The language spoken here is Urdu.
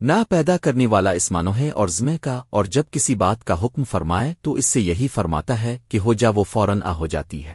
نہ پیدا کرنے والا اسمانو ہے اور زمے کا، اور جب کسی بات کا حکم فرمائے تو اس سے یہی فرماتا ہے کہ ہو جا وہ فوراً آ ہو جاتی ہے۔